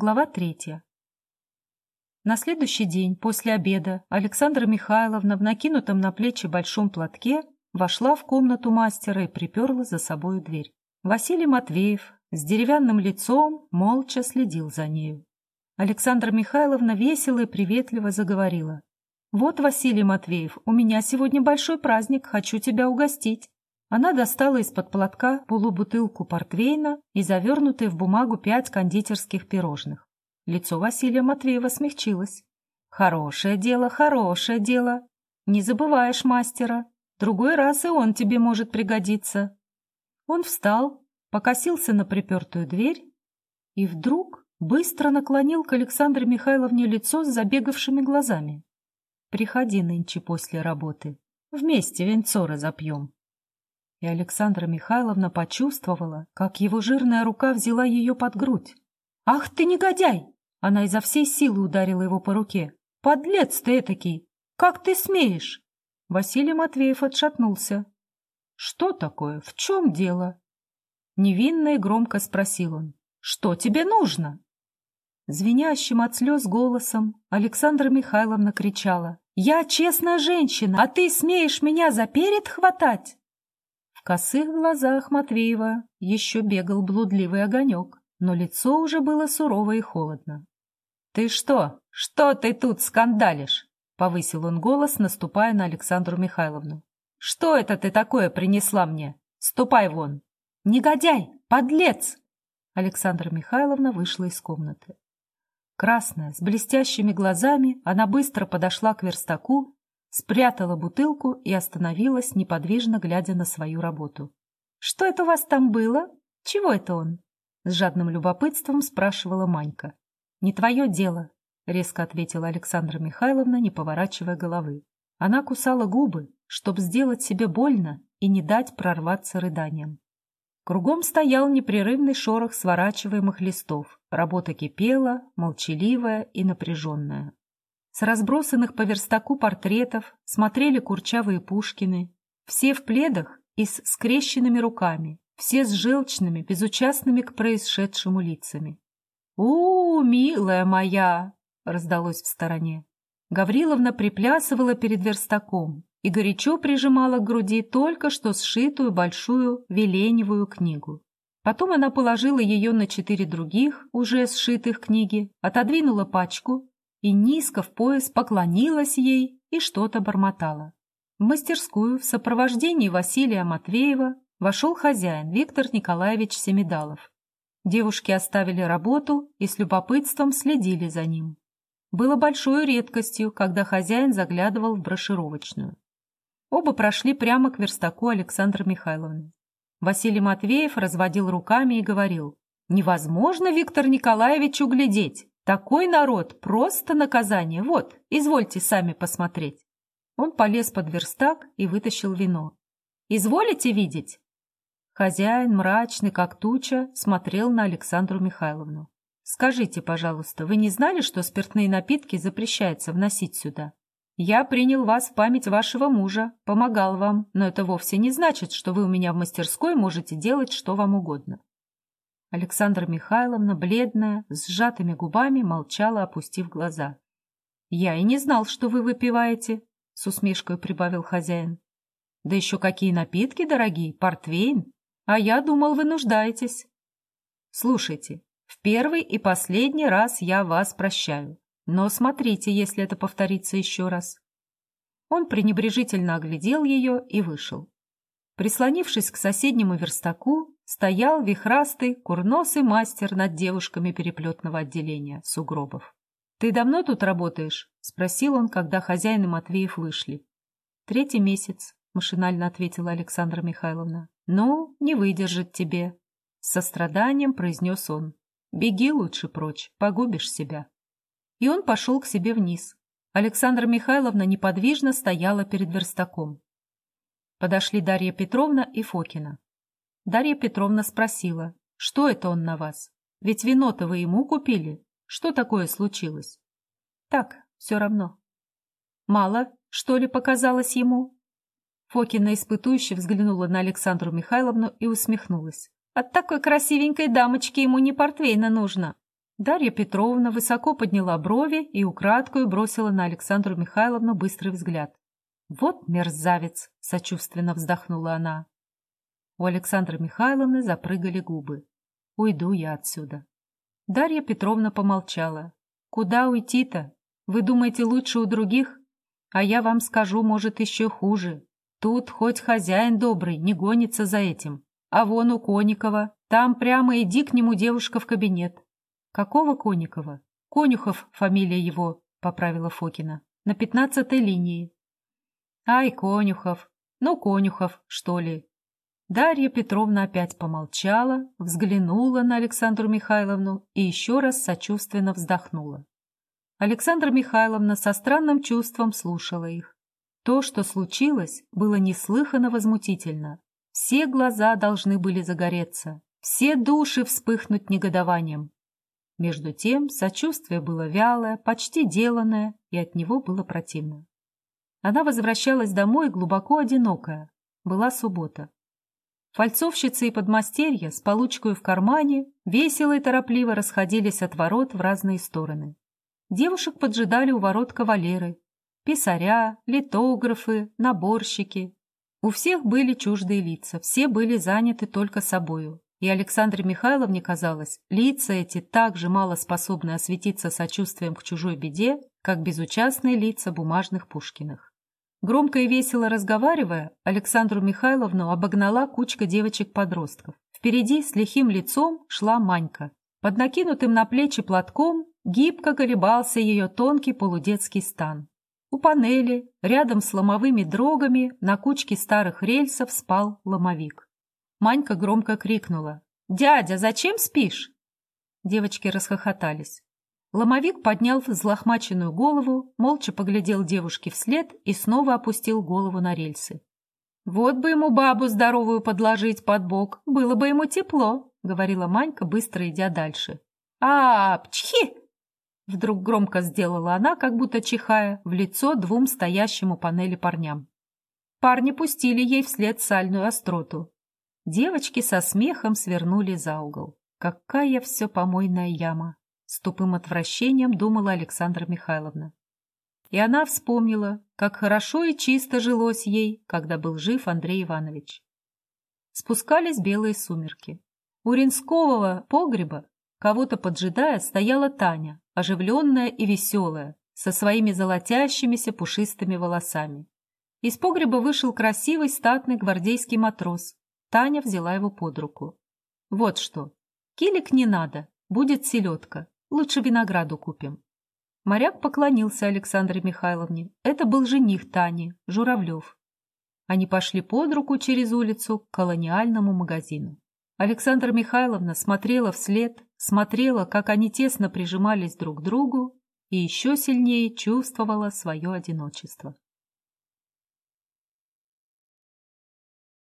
Глава третья. На следующий день, после обеда, Александра Михайловна в накинутом на плечи большом платке вошла в комнату мастера и приперла за собою дверь. Василий Матвеев с деревянным лицом молча следил за нею. Александра Михайловна весело и приветливо заговорила. «Вот, Василий Матвеев, у меня сегодня большой праздник, хочу тебя угостить». Она достала из-под платка полубутылку портвейна и завернутые в бумагу пять кондитерских пирожных. Лицо Василия Матвеева смягчилось. «Хорошее дело, хорошее дело. Не забываешь мастера. Другой раз и он тебе может пригодиться». Он встал, покосился на припертую дверь и вдруг быстро наклонил к Александре Михайловне лицо с забегавшими глазами. «Приходи нынче после работы. Вместе венцо разопьем» и Александра Михайловна почувствовала, как его жирная рука взяла ее под грудь. «Ах ты негодяй!» Она изо всей силы ударила его по руке. «Подлец ты этакий! Как ты смеешь?» Василий Матвеев отшатнулся. «Что такое? В чем дело?» Невинно и громко спросил он. «Что тебе нужно?» Звенящим от слез голосом Александра Михайловна кричала. «Я честная женщина, а ты смеешь меня за перед хватать?» Косых глазах Матвеева еще бегал блудливый огонек, но лицо уже было сурово и холодно. — Ты что? Что ты тут скандалишь? — повысил он голос, наступая на Александру Михайловну. — Что это ты такое принесла мне? Ступай вон! — Негодяй! Подлец! Александра Михайловна вышла из комнаты. Красная, с блестящими глазами, она быстро подошла к верстаку спрятала бутылку и остановилась, неподвижно глядя на свою работу. «Что это у вас там было? Чего это он?» С жадным любопытством спрашивала Манька. «Не твое дело», — резко ответила Александра Михайловна, не поворачивая головы. Она кусала губы, чтобы сделать себе больно и не дать прорваться рыданием. Кругом стоял непрерывный шорох сворачиваемых листов. Работа кипела, молчаливая и напряженная. С разбросанных по верстаку портретов смотрели курчавые Пушкины, все в пледах и с скрещенными руками, все с желчными, безучастными к происшедшему лицами. «У, милая моя!» — раздалось в стороне. Гавриловна приплясывала перед верстаком и горячо прижимала к груди только что сшитую большую веленевую книгу. Потом она положила ее на четыре других, уже сшитых книги, отодвинула пачку и низко в пояс поклонилась ей и что-то бормотала. В мастерскую в сопровождении Василия Матвеева вошел хозяин Виктор Николаевич Семидалов. Девушки оставили работу и с любопытством следили за ним. Было большой редкостью, когда хозяин заглядывал в брошировочную. Оба прошли прямо к верстаку Александра Михайловны. Василий Матвеев разводил руками и говорил, «Невозможно, Виктор Николаевич, углядеть. Такой народ — просто наказание. Вот, извольте сами посмотреть. Он полез под верстак и вытащил вино. «Изволите видеть?» Хозяин, мрачный, как туча, смотрел на Александру Михайловну. «Скажите, пожалуйста, вы не знали, что спиртные напитки запрещается вносить сюда? Я принял вас в память вашего мужа, помогал вам, но это вовсе не значит, что вы у меня в мастерской можете делать что вам угодно. Александра Михайловна, бледная, с сжатыми губами, молчала, опустив глаза. — Я и не знал, что вы выпиваете, — с усмешкой прибавил хозяин. — Да еще какие напитки дорогие, портвейн. А я думал, вы нуждаетесь. — Слушайте, в первый и последний раз я вас прощаю. Но смотрите, если это повторится еще раз. Он пренебрежительно оглядел ее и вышел. Прислонившись к соседнему верстаку, стоял вихрастый, курносый мастер над девушками переплетного отделения сугробов. — Ты давно тут работаешь? — спросил он, когда хозяин и Матвеев вышли. — Третий месяц, — машинально ответила Александра Михайловна. — Ну, не выдержит тебе. С состраданием произнес он. — Беги лучше прочь, погубишь себя. И он пошел к себе вниз. Александра Михайловна неподвижно стояла перед верстаком. Подошли Дарья Петровна и Фокина. Дарья Петровна спросила, что это он на вас? Ведь вино-то вы ему купили. Что такое случилось? Так, все равно. Мало, что ли, показалось ему? Фокина испытующе взглянула на Александру Михайловну и усмехнулась. От такой красивенькой дамочки ему не портвейна нужно. Дарья Петровна высоко подняла брови и украдкою бросила на Александру Михайловну быстрый взгляд. «Вот мерзавец!» — сочувственно вздохнула она. У Александры Михайловны запрыгали губы. «Уйду я отсюда». Дарья Петровна помолчала. «Куда уйти-то? Вы думаете, лучше у других? А я вам скажу, может, еще хуже. Тут хоть хозяин добрый, не гонится за этим. А вон у Коникова. Там прямо иди к нему, девушка, в кабинет. Какого Коникова? Конюхов фамилия его, поправила Фокина. На пятнадцатой линии. Ай, Конюхов. Ну, Конюхов, что ли. Дарья Петровна опять помолчала, взглянула на Александру Михайловну и еще раз сочувственно вздохнула. Александра Михайловна со странным чувством слушала их. То, что случилось, было неслыханно возмутительно. Все глаза должны были загореться, все души вспыхнуть негодованием. Между тем сочувствие было вялое, почти деланное, и от него было противно. Она возвращалась домой глубоко одинокая. Была суббота. Фальцовщицы и подмастерья с получкой в кармане весело и торопливо расходились от ворот в разные стороны. Девушек поджидали у ворот кавалеры, писаря, литографы, наборщики. У всех были чуждые лица, все были заняты только собою. И Александре Михайловне казалось, лица эти так же мало способны осветиться сочувствием к чужой беде, как безучастные лица бумажных Пушкиных. Громко и весело разговаривая, Александру Михайловну обогнала кучка девочек-подростков. Впереди с лихим лицом шла Манька. Под накинутым на плечи платком гибко колебался ее тонкий полудетский стан. У панели, рядом с ломовыми дрогами, на кучке старых рельсов спал ломовик. Манька громко крикнула. «Дядя, зачем спишь?» Девочки расхохотались. Ломовик поднял взлохмаченную голову, молча поглядел девушке вслед и снова опустил голову на рельсы. «Вот бы ему бабу здоровую подложить под бок, было бы ему тепло», — говорила Манька, быстро идя дальше. а пчхи!» Вдруг громко сделала она, как будто чихая, в лицо двум стоящим у панели парням. Парни пустили ей вслед сальную остроту. Девочки со смехом свернули за угол. Какая все помойная яма! С тупым отвращением думала Александра Михайловна. И она вспомнила, как хорошо и чисто жилось ей, когда был жив Андрей Иванович. Спускались белые сумерки. У Ринскового погреба, кого-то поджидая, стояла Таня, оживленная и веселая, со своими золотящимися пушистыми волосами. Из погреба вышел красивый статный гвардейский матрос. Таня взяла его под руку. «Вот что. Килик не надо, будет селедка. Лучше винограду купим. Моряк поклонился Александре Михайловне. Это был жених Тани, Журавлев. Они пошли под руку через улицу к колониальному магазину. Александра Михайловна смотрела вслед, смотрела, как они тесно прижимались друг к другу и еще сильнее чувствовала свое одиночество.